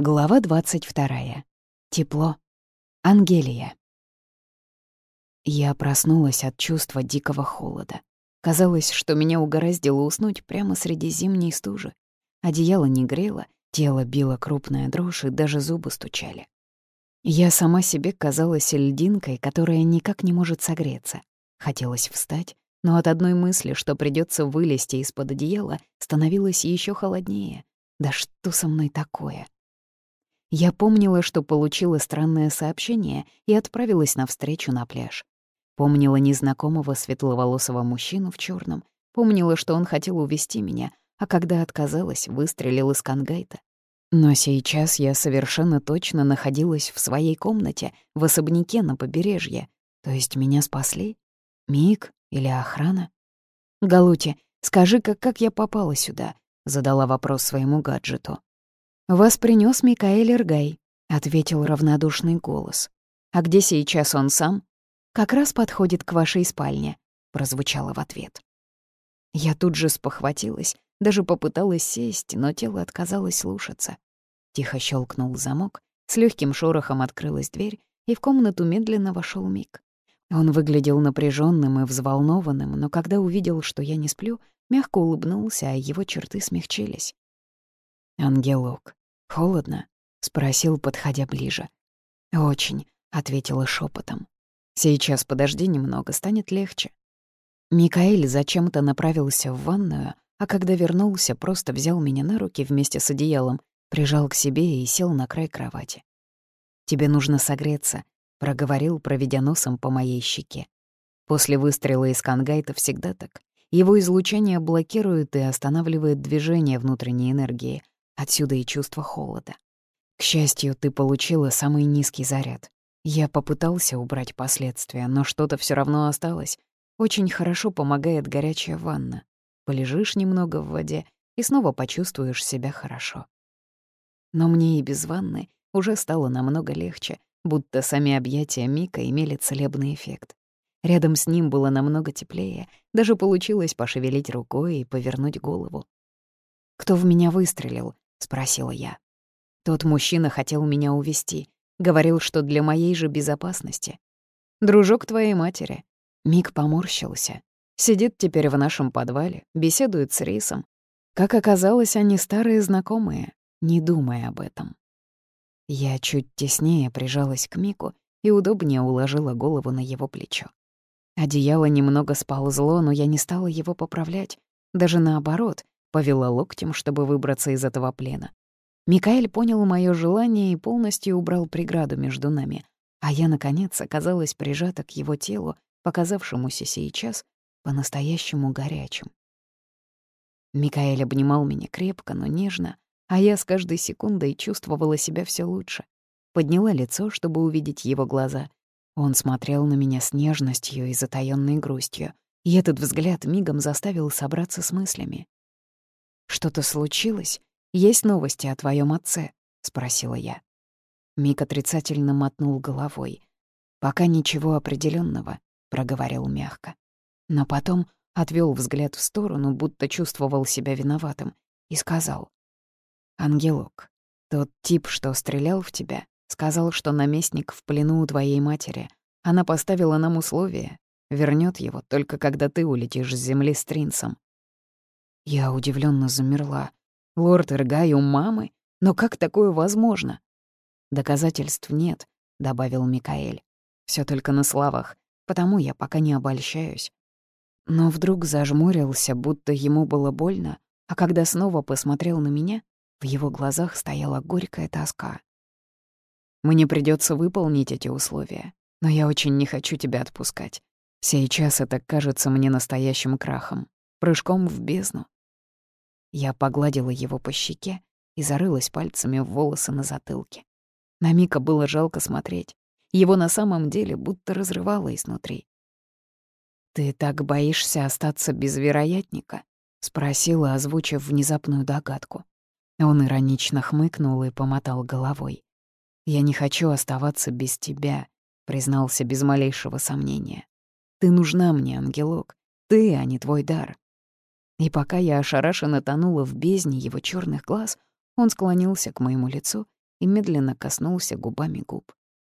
Глава 22. Тепло. Ангелия. Я проснулась от чувства дикого холода. Казалось, что меня угораздило уснуть прямо среди зимней стужи. Одеяло не грело, тело било крупная дрожь, и даже зубы стучали. Я сама себе казалась льдинкой, которая никак не может согреться. Хотелось встать, но от одной мысли, что придется вылезти из-под одеяла, становилось еще холоднее. Да что со мной такое? Я помнила, что получила странное сообщение и отправилась навстречу на пляж. Помнила незнакомого светловолосого мужчину в черном, помнила, что он хотел увести меня, а когда отказалась, выстрелил из кангайта. Но сейчас я совершенно точно находилась в своей комнате, в особняке на побережье. То есть меня спасли? Миг или охрана? «Галути, скажи-ка, как я попала сюда?» — задала вопрос своему гаджету. «Вас принёс Микаэль Иргай», — ответил равнодушный голос. «А где сейчас он сам?» «Как раз подходит к вашей спальне», — прозвучало в ответ. Я тут же спохватилась, даже попыталась сесть, но тело отказалось слушаться. Тихо щелкнул замок, с легким шорохом открылась дверь, и в комнату медленно вошел Мик. Он выглядел напряженным и взволнованным, но когда увидел, что я не сплю, мягко улыбнулся, а его черты смягчились. «Ангелок, «Холодно?» — спросил, подходя ближе. «Очень», — ответила шепотом. «Сейчас подожди немного, станет легче». Микаэль зачем-то направился в ванную, а когда вернулся, просто взял меня на руки вместе с одеялом, прижал к себе и сел на край кровати. «Тебе нужно согреться», — проговорил, проведя носом по моей щеке. После выстрела из кангайта всегда так. Его излучение блокирует и останавливает движение внутренней энергии, Отсюда и чувство холода. К счастью, ты получила самый низкий заряд. Я попытался убрать последствия, но что-то все равно осталось. Очень хорошо помогает горячая ванна. Полежишь немного в воде и снова почувствуешь себя хорошо. Но мне и без ванны уже стало намного легче, будто сами объятия Мика имели целебный эффект. Рядом с ним было намного теплее, даже получилось пошевелить рукой и повернуть голову. Кто в меня выстрелил? — спросила я. Тот мужчина хотел меня увести, говорил, что для моей же безопасности. «Дружок твоей матери». Мик поморщился. Сидит теперь в нашем подвале, беседует с Рисом. Как оказалось, они старые знакомые, не думая об этом. Я чуть теснее прижалась к Мику и удобнее уложила голову на его плечо. Одеяло немного сползло, но я не стала его поправлять. Даже наоборот, Повела локтем, чтобы выбраться из этого плена. Микаэль понял моё желание и полностью убрал преграду между нами, а я, наконец, оказалась прижата к его телу, показавшемуся сейчас по-настоящему горячим. Микаэль обнимал меня крепко, но нежно, а я с каждой секундой чувствовала себя все лучше. Подняла лицо, чтобы увидеть его глаза. Он смотрел на меня с нежностью и затаённой грустью, и этот взгляд мигом заставил собраться с мыслями. «Что-то случилось? Есть новости о твоем отце?» — спросила я. Мик отрицательно мотнул головой. «Пока ничего определенного, проговорил мягко. Но потом отвел взгляд в сторону, будто чувствовал себя виноватым, и сказал. «Ангелок, тот тип, что стрелял в тебя, сказал, что наместник в плену у твоей матери. Она поставила нам условие. Вернет его только когда ты улетишь с земли с Тринсом. Я удивленно замерла. Лорд Эргай у мамы? Но как такое возможно? Доказательств нет, добавил Микаэль. Все только на словах, потому я пока не обольщаюсь. Но вдруг зажмурился, будто ему было больно, а когда снова посмотрел на меня, в его глазах стояла горькая тоска. Мне придется выполнить эти условия, но я очень не хочу тебя отпускать. Сейчас это кажется мне настоящим крахом, прыжком в бездну. Я погладила его по щеке и зарылась пальцами в волосы на затылке. На Мика было жалко смотреть. Его на самом деле будто разрывало изнутри. «Ты так боишься остаться без вероятника?» — спросила, озвучив внезапную догадку. Он иронично хмыкнул и помотал головой. «Я не хочу оставаться без тебя», — признался без малейшего сомнения. «Ты нужна мне, ангелок. Ты, а не твой дар. И пока я ошарашенно тонула в бездне его черных глаз, он склонился к моему лицу и медленно коснулся губами губ.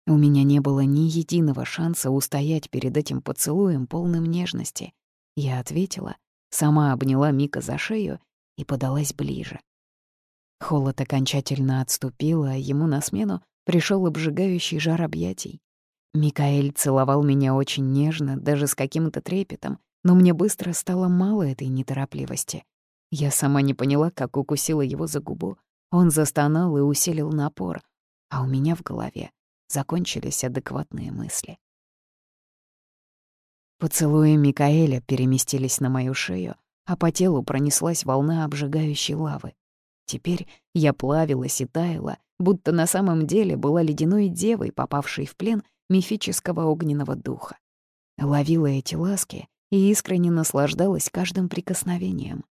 У меня не было ни единого шанса устоять перед этим поцелуем, полным нежности. Я ответила, сама обняла Мика за шею и подалась ближе. Холод окончательно отступил, а ему на смену пришел обжигающий жар объятий. Микаэль целовал меня очень нежно, даже с каким-то трепетом, но мне быстро стало мало этой неторопливости. Я сама не поняла, как укусила его за губу. Он застонал и усилил напор, а у меня в голове закончились адекватные мысли. Поцелуи Микаэля переместились на мою шею, а по телу пронеслась волна обжигающей лавы. Теперь я плавилась и таяла, будто на самом деле была ледяной девой, попавшей в плен мифического огненного духа. Ловила эти ласки и искренне наслаждалась каждым прикосновением.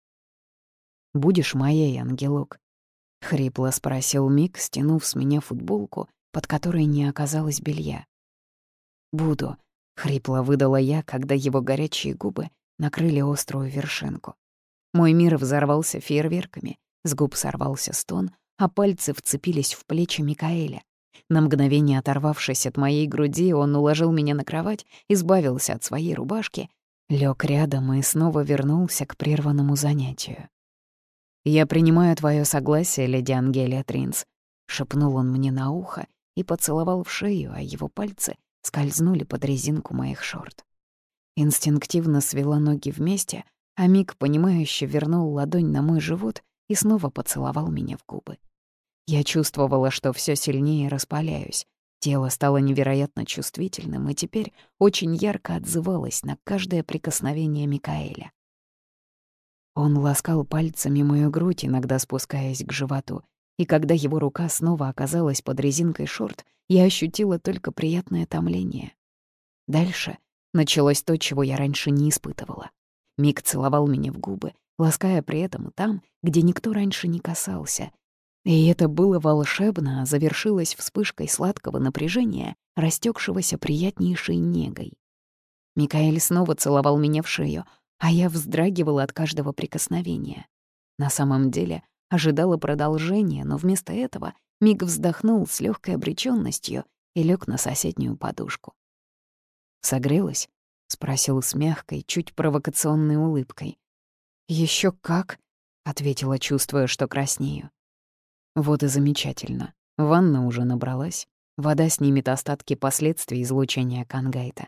«Будешь моей, ангелок?» — хрипло спросил Мик, стянув с меня футболку под которой не оказалось белья. «Буду», — хрипло выдала я, когда его горячие губы накрыли острую вершинку. Мой мир взорвался фейерверками, с губ сорвался стон, а пальцы вцепились в плечи Микаэля. На мгновение оторвавшись от моей груди, он уложил меня на кровать, избавился от своей рубашки, лег рядом и снова вернулся к прерванному занятию. «Я принимаю твое согласие, леди Ангелия Тринс», — шепнул он мне на ухо и поцеловал в шею, а его пальцы скользнули под резинку моих шорт. Инстинктивно свела ноги вместе, а Мик, понимающе вернул ладонь на мой живот и снова поцеловал меня в губы. Я чувствовала, что все сильнее распаляюсь. Тело стало невероятно чувствительным и теперь очень ярко отзывалось на каждое прикосновение Микаэля. Он ласкал пальцами мою грудь, иногда спускаясь к животу, и когда его рука снова оказалась под резинкой шорт, я ощутила только приятное томление. Дальше началось то, чего я раньше не испытывала. Мик целовал меня в губы, лаская при этом там, где никто раньше не касался. И это было волшебно, а завершилось вспышкой сладкого напряжения, растекшегося приятнейшей негой. Микаэль снова целовал меня в шею, а я вздрагивала от каждого прикосновения. На самом деле ожидала продолжения, но вместо этого Миг вздохнул с легкой обречённостью и лег на соседнюю подушку. «Согрелась?» — спросил с мягкой, чуть провокационной улыбкой. Еще как?» — ответила, чувствуя, что краснею. «Вот и замечательно. Ванна уже набралась. Вода снимет остатки последствий излучения Кангайта».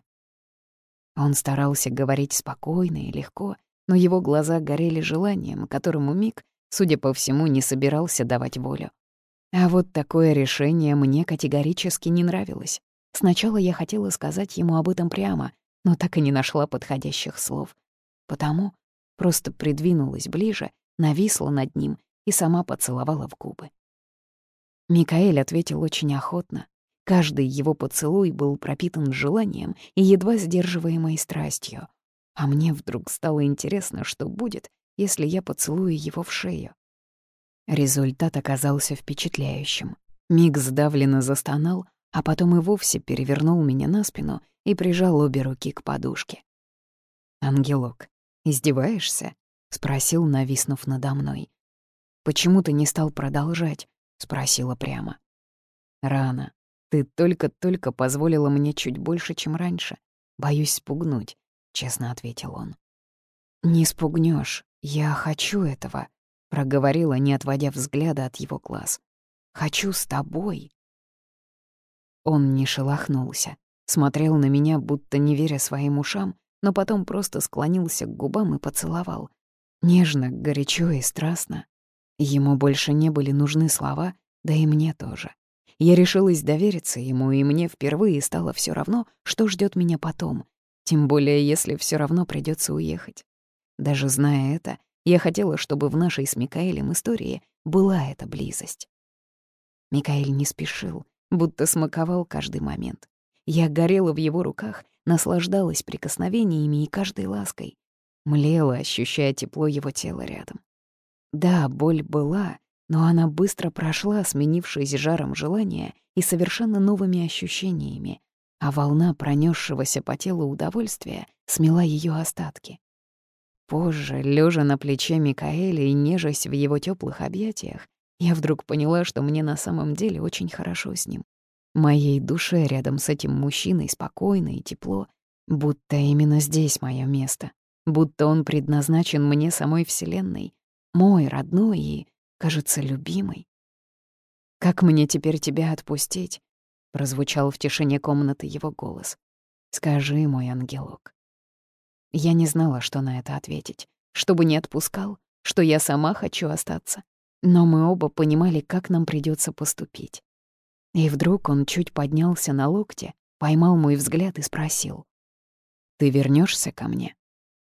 Он старался говорить спокойно и легко, но его глаза горели желанием, которому Миг Судя по всему, не собирался давать волю. А вот такое решение мне категорически не нравилось. Сначала я хотела сказать ему об этом прямо, но так и не нашла подходящих слов. Потому просто придвинулась ближе, нависла над ним и сама поцеловала в губы. Микаэль ответил очень охотно. Каждый его поцелуй был пропитан желанием и едва сдерживаемой страстью. А мне вдруг стало интересно, что будет, если я поцелую его в шею. Результат оказался впечатляющим. Миг сдавленно застонал, а потом и вовсе перевернул меня на спину и прижал обе руки к подушке. «Ангелок, издеваешься?» — спросил, нависнув надо мной. «Почему ты не стал продолжать?» — спросила прямо. «Рано. Ты только-только позволила мне чуть больше, чем раньше. Боюсь спугнуть», — честно ответил он. «Не спугнешь. «Я хочу этого», — проговорила, не отводя взгляда от его глаз. «Хочу с тобой». Он не шелохнулся, смотрел на меня, будто не веря своим ушам, но потом просто склонился к губам и поцеловал. Нежно, горячо и страстно. Ему больше не были нужны слова, да и мне тоже. Я решилась довериться ему, и мне впервые стало все равно, что ждет меня потом, тем более если все равно придется уехать. Даже зная это, я хотела, чтобы в нашей с Микаэлем истории была эта близость. Микаэль не спешил, будто смаковал каждый момент. Я горела в его руках, наслаждалась прикосновениями и каждой лаской. Млела, ощущая тепло его тела рядом. Да, боль была, но она быстро прошла, сменившись жаром желания и совершенно новыми ощущениями, а волна пронесшегося по телу удовольствия смела ее остатки. Позже, лежа на плече Микаэля и нежась в его теплых объятиях, я вдруг поняла, что мне на самом деле очень хорошо с ним. Моей душе рядом с этим мужчиной спокойно и тепло, будто именно здесь мое место, будто он предназначен мне самой Вселенной, мой родной и, кажется, любимый. «Как мне теперь тебя отпустить?» — прозвучал в тишине комнаты его голос. «Скажи, мой ангелок». Я не знала, что на это ответить, чтобы не отпускал, что я сама хочу остаться. Но мы оба понимали, как нам придется поступить. И вдруг он чуть поднялся на локте, поймал мой взгляд и спросил. «Ты вернешься ко мне?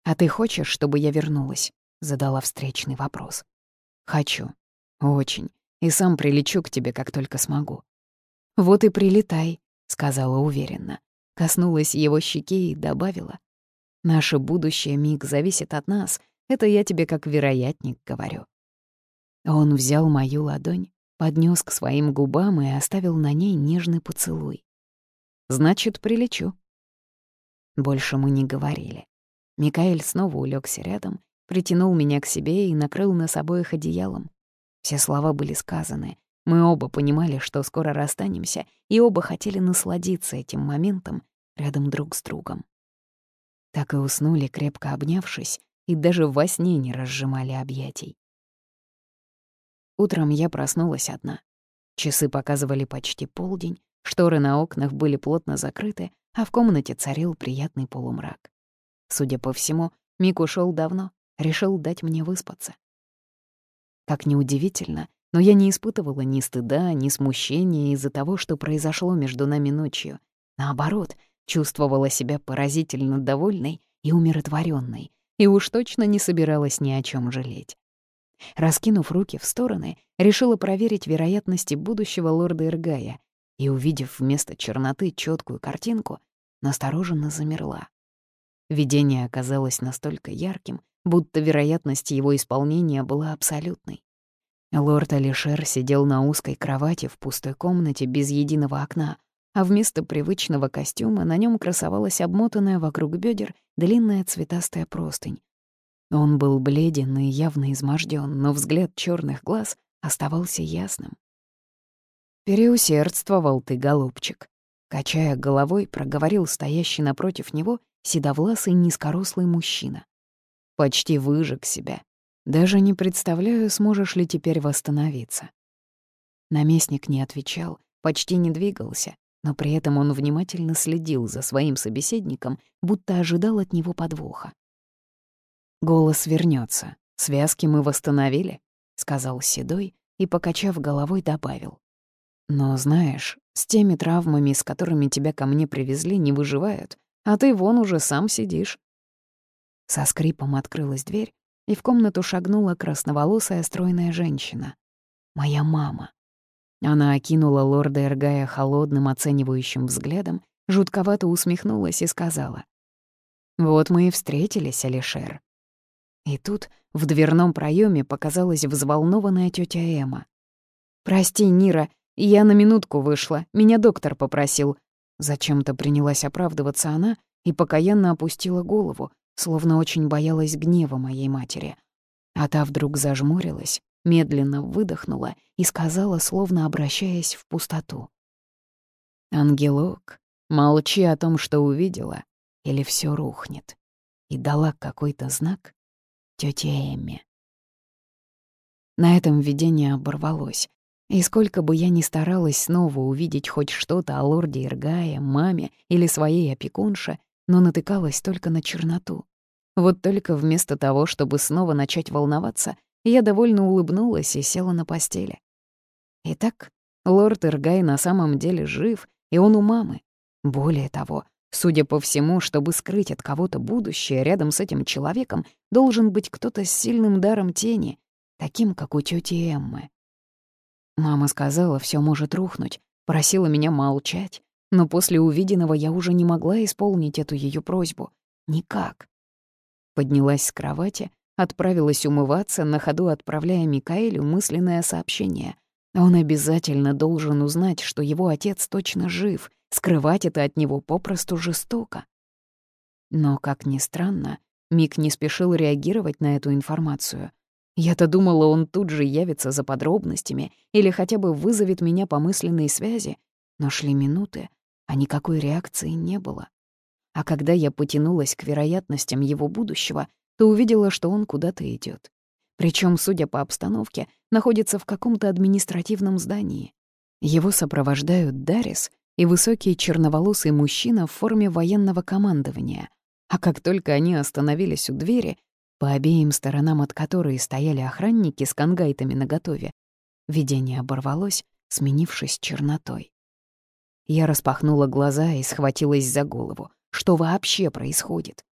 А ты хочешь, чтобы я вернулась?» — задала встречный вопрос. «Хочу. Очень. И сам прилечу к тебе, как только смогу». «Вот и прилетай», — сказала уверенно. Коснулась его щеки и добавила. «Наше будущее миг зависит от нас. Это я тебе как вероятник говорю». Он взял мою ладонь, поднес к своим губам и оставил на ней нежный поцелуй. «Значит, прилечу». Больше мы не говорили. Микаэль снова улегся рядом, притянул меня к себе и накрыл нас обоих одеялом. Все слова были сказаны. Мы оба понимали, что скоро расстанемся, и оба хотели насладиться этим моментом рядом друг с другом. Так и уснули, крепко обнявшись, и даже во сне не разжимали объятий. Утром я проснулась одна. Часы показывали почти полдень, шторы на окнах были плотно закрыты, а в комнате царил приятный полумрак. Судя по всему, Мик ушел давно, решил дать мне выспаться. Как неудивительно, но я не испытывала ни стыда, ни смущения из-за того, что произошло между нами ночью. Наоборот, чувствовала себя поразительно довольной и умиротворенной, и уж точно не собиралась ни о чем жалеть. Раскинув руки в стороны, решила проверить вероятности будущего лорда Иргая и, увидев вместо черноты четкую картинку, настороженно замерла. Видение оказалось настолько ярким, будто вероятность его исполнения была абсолютной. Лорд Алишер сидел на узкой кровати в пустой комнате без единого окна, а вместо привычного костюма на нем красовалась обмотанная вокруг бедер длинная цветастая простынь, он был бледен и явно измождён, но взгляд черных глаз оставался ясным. «Переусердствовал ты, голубчик», — качая головой, проговорил стоящий напротив него седовласый низкорослый мужчина. «Почти выжег себя. Даже не представляю, сможешь ли теперь восстановиться». Наместник не отвечал, почти не двигался, но при этом он внимательно следил за своим собеседником, будто ожидал от него подвоха. Голос вернется. Связки мы восстановили, сказал Седой и, покачав головой, добавил. Но знаешь, с теми травмами, с которыми тебя ко мне привезли, не выживают, а ты вон уже сам сидишь. Со скрипом открылась дверь, и в комнату шагнула красноволосая стройная женщина. Моя мама. Она окинула лорда Эргая холодным оценивающим взглядом, жутковато усмехнулась и сказала. «Вот мы и встретились, Алишер. И тут в дверном проеме показалась взволнованная тетя Эма. «Прости, Нира, я на минутку вышла, меня доктор попросил». Зачем-то принялась оправдываться она и покаянно опустила голову, словно очень боялась гнева моей матери. А та вдруг зажмурилась, медленно выдохнула и сказала, словно обращаясь в пустоту. «Ангелок, молчи о том, что увидела, или все рухнет». И дала какой-то знак, тёте Эмми. На этом видение оборвалось. И сколько бы я ни старалась снова увидеть хоть что-то о лорде Иргае, маме или своей опекунше, но натыкалась только на черноту. Вот только вместо того, чтобы снова начать волноваться, я довольно улыбнулась и села на постели. Итак, лорд Иргай на самом деле жив, и он у мамы. Более того, Судя по всему, чтобы скрыть от кого-то будущее, рядом с этим человеком должен быть кто-то с сильным даром тени, таким, как у тети Эммы. Мама сказала, все может рухнуть, просила меня молчать, но после увиденного я уже не могла исполнить эту ее просьбу. Никак. Поднялась с кровати, отправилась умываться, на ходу отправляя Микаэлю мысленное сообщение. Он обязательно должен узнать, что его отец точно жив, Скрывать это от него попросту жестоко. Но, как ни странно, Мик не спешил реагировать на эту информацию. Я-то думала, он тут же явится за подробностями или хотя бы вызовет меня по мысленной связи, но шли минуты, а никакой реакции не было. А когда я потянулась к вероятностям его будущего, то увидела, что он куда-то идет. Причем, судя по обстановке, находится в каком-то административном здании. Его сопровождают Дарис и высокий черноволосый мужчина в форме военного командования. А как только они остановились у двери, по обеим сторонам от которой стояли охранники с кангайтами наготове, видение оборвалось, сменившись чернотой. Я распахнула глаза и схватилась за голову. Что вообще происходит?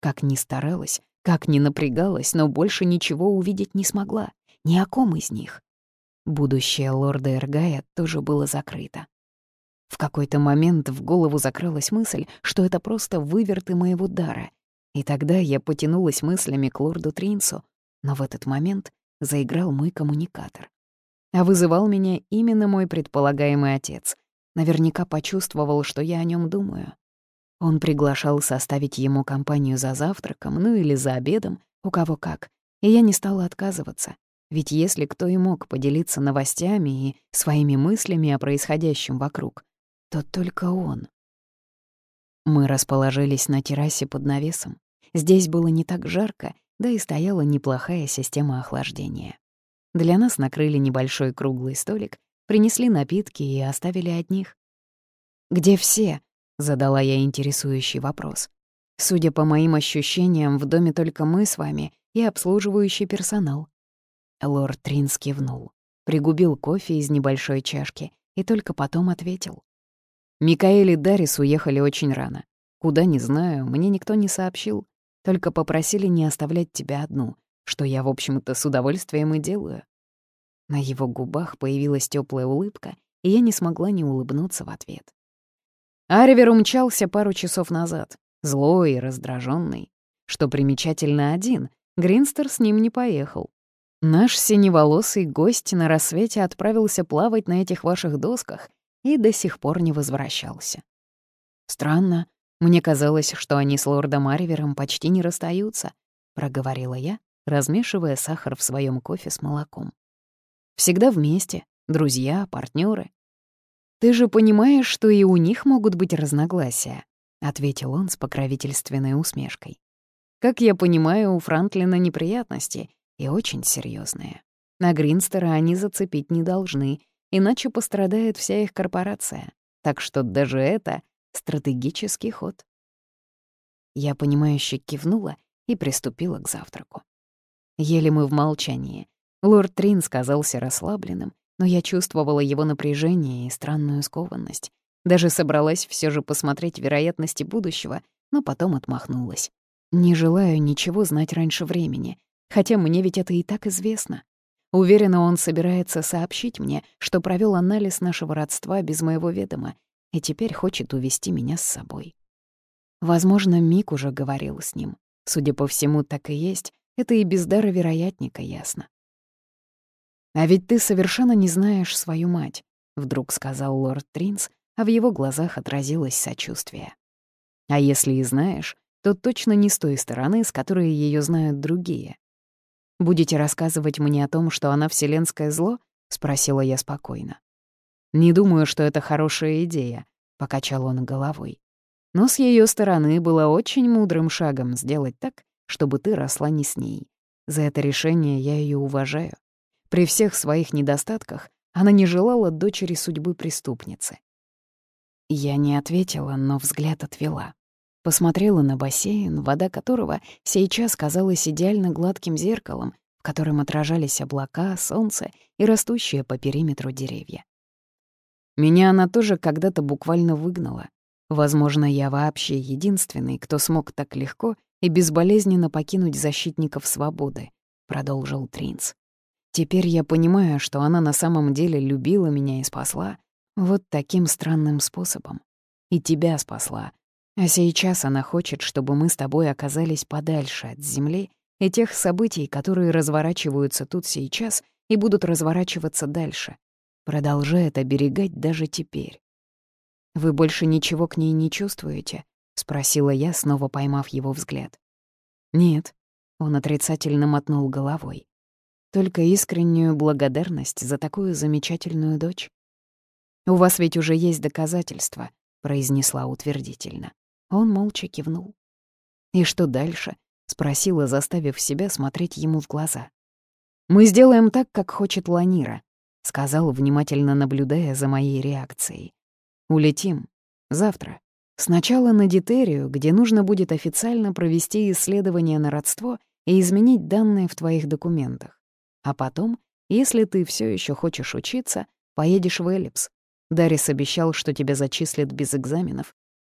Как ни старалась, как ни напрягалась, но больше ничего увидеть не смогла. Ни о ком из них. Будущее лорда Эргая тоже было закрыто. В какой-то момент в голову закралась мысль, что это просто выверты моего дара. И тогда я потянулась мыслями к лорду Тринсу, но в этот момент заиграл мой коммуникатор. А вызывал меня именно мой предполагаемый отец. Наверняка почувствовал, что я о нем думаю. Он приглашал составить ему компанию за завтраком, ну или за обедом, у кого как, и я не стала отказываться. Ведь если кто и мог поделиться новостями и своими мыслями о происходящем вокруг, то только он. Мы расположились на террасе под навесом. Здесь было не так жарко, да и стояла неплохая система охлаждения. Для нас накрыли небольшой круглый столик, принесли напитки и оставили одних. «Где все?» Задала я интересующий вопрос. Судя по моим ощущениям, в доме только мы с вами и обслуживающий персонал. Лорд Тринс кивнул, пригубил кофе из небольшой чашки и только потом ответил. Микаэль и Дарис уехали очень рано. Куда, не знаю, мне никто не сообщил. Только попросили не оставлять тебя одну, что я, в общем-то, с удовольствием и делаю. На его губах появилась теплая улыбка, и я не смогла не улыбнуться в ответ. Аривер умчался пару часов назад, злой и раздраженный. Что примечательно один, Гринстер с ним не поехал. Наш синеволосый гость на рассвете отправился плавать на этих ваших досках и до сих пор не возвращался. Странно, мне казалось, что они с лордом Аривером почти не расстаются, проговорила я, размешивая сахар в своем кофе с молоком. Всегда вместе, друзья, партнеры. «Ты же понимаешь, что и у них могут быть разногласия», — ответил он с покровительственной усмешкой. «Как я понимаю, у Франклина неприятности, и очень серьезные. На Гринстера они зацепить не должны, иначе пострадает вся их корпорация. Так что даже это — стратегический ход». Я, понимающе кивнула и приступила к завтраку. Ели мы в молчании. Лорд Трин казался расслабленным, но я чувствовала его напряжение и странную скованность. Даже собралась все же посмотреть вероятности будущего, но потом отмахнулась. Не желаю ничего знать раньше времени, хотя мне ведь это и так известно. Уверена, он собирается сообщить мне, что провел анализ нашего родства без моего ведома и теперь хочет увести меня с собой. Возможно, Мик уже говорил с ним. Судя по всему, так и есть. Это и без дара вероятника ясно. «А ведь ты совершенно не знаешь свою мать», — вдруг сказал лорд Тринс, а в его глазах отразилось сочувствие. «А если и знаешь, то точно не с той стороны, с которой ее знают другие. Будете рассказывать мне о том, что она вселенское зло?» — спросила я спокойно. «Не думаю, что это хорошая идея», — покачал он головой. «Но с ее стороны было очень мудрым шагом сделать так, чтобы ты росла не с ней. За это решение я ее уважаю. При всех своих недостатках она не желала дочери судьбы преступницы. Я не ответила, но взгляд отвела. Посмотрела на бассейн, вода которого сейчас казалась идеально гладким зеркалом, в котором отражались облака, солнце и растущие по периметру деревья. Меня она тоже когда-то буквально выгнала. Возможно, я вообще единственный, кто смог так легко и безболезненно покинуть защитников свободы, продолжил Тринц. Теперь я понимаю, что она на самом деле любила меня и спасла вот таким странным способом. И тебя спасла. А сейчас она хочет, чтобы мы с тобой оказались подальше от Земли и тех событий, которые разворачиваются тут сейчас и будут разворачиваться дальше. Продолжает оберегать даже теперь. «Вы больше ничего к ней не чувствуете?» — спросила я, снова поймав его взгляд. «Нет», — он отрицательно мотнул головой. Только искреннюю благодарность за такую замечательную дочь. «У вас ведь уже есть доказательства», — произнесла утвердительно. Он молча кивнул. «И что дальше?» — спросила, заставив себя смотреть ему в глаза. «Мы сделаем так, как хочет Ланира», — сказал, внимательно наблюдая за моей реакцией. «Улетим. Завтра. Сначала на Дитерию, где нужно будет официально провести исследование на родство и изменить данные в твоих документах. А потом, если ты все еще хочешь учиться, поедешь в Эллипс. Дарис обещал, что тебя зачислят без экзаменов.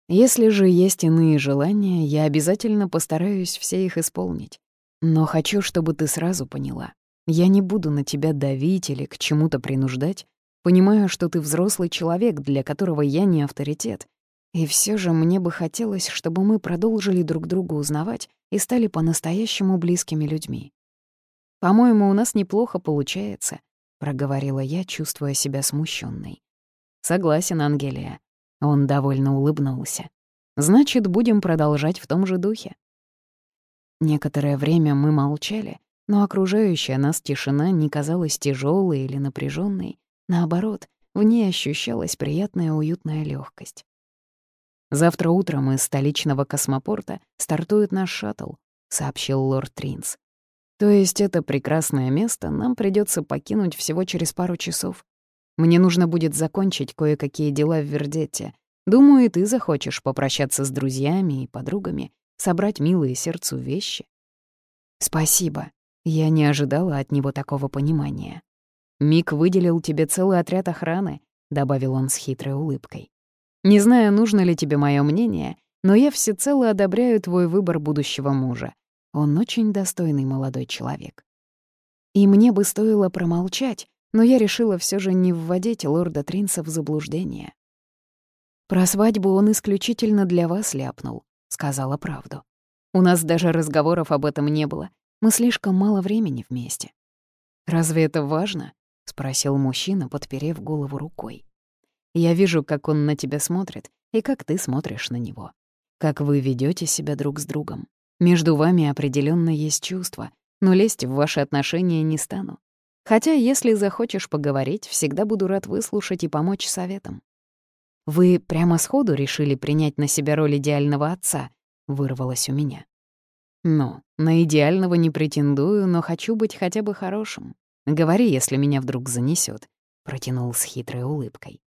Если же есть иные желания, я обязательно постараюсь все их исполнить. Но хочу, чтобы ты сразу поняла. Я не буду на тебя давить или к чему-то принуждать. Понимаю, что ты взрослый человек, для которого я не авторитет, и все же мне бы хотелось, чтобы мы продолжили друг друга узнавать и стали по-настоящему близкими людьми. «По-моему, у нас неплохо получается», — проговорила я, чувствуя себя смущенной. «Согласен, Ангелия». Он довольно улыбнулся. «Значит, будем продолжать в том же духе». Некоторое время мы молчали, но окружающая нас тишина не казалась тяжелой или напряженной. Наоборот, в ней ощущалась приятная уютная легкость. «Завтра утром из столичного космопорта стартует наш шаттл», — сообщил лорд Тринс. «То есть это прекрасное место нам придется покинуть всего через пару часов. Мне нужно будет закончить кое-какие дела в Вердетте. Думаю, ты захочешь попрощаться с друзьями и подругами, собрать милые сердцу вещи». «Спасибо», я не ожидала от него такого понимания. «Мик выделил тебе целый отряд охраны», — добавил он с хитрой улыбкой. Не знаю, нужно ли тебе мое мнение, но я всецело одобряю твой выбор будущего мужа. Он очень достойный молодой человек. И мне бы стоило промолчать, но я решила все же не вводить лорда Тринса в заблуждение. «Про свадьбу он исключительно для вас ляпнул», — сказала правду. «У нас даже разговоров об этом не было. Мы слишком мало времени вместе». «Разве это важно?» — спросил мужчина, подперев голову рукой. Я вижу, как он на тебя смотрит и как ты смотришь на него. Как вы ведете себя друг с другом. Между вами определенно есть чувства, но лезть в ваши отношения не стану. Хотя, если захочешь поговорить, всегда буду рад выслушать и помочь советом. «Вы прямо сходу решили принять на себя роль идеального отца?» — вырвалось у меня. «Ну, на идеального не претендую, но хочу быть хотя бы хорошим. Говори, если меня вдруг занесет, протянул с хитрой улыбкой.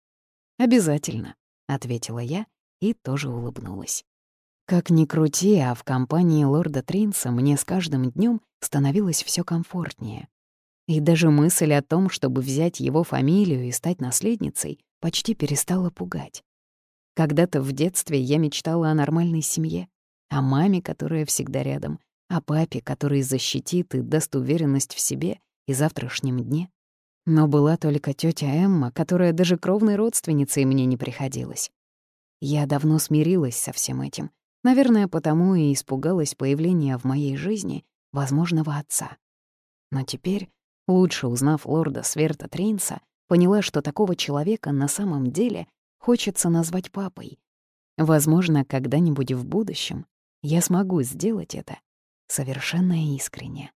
«Обязательно», — ответила я и тоже улыбнулась. Как ни крути, а в компании лорда Тринса мне с каждым днем становилось все комфортнее. И даже мысль о том, чтобы взять его фамилию и стать наследницей, почти перестала пугать. Когда-то в детстве я мечтала о нормальной семье, о маме, которая всегда рядом, о папе, который защитит и даст уверенность в себе и завтрашнем дне. Но была только тетя Эмма, которая даже кровной родственницей мне не приходилась. Я давно смирилась со всем этим. Наверное, потому и испугалась появления в моей жизни возможного отца. Но теперь, лучше узнав лорда Сверта Трейнса, поняла, что такого человека на самом деле хочется назвать папой. Возможно, когда-нибудь в будущем я смогу сделать это совершенно искренне.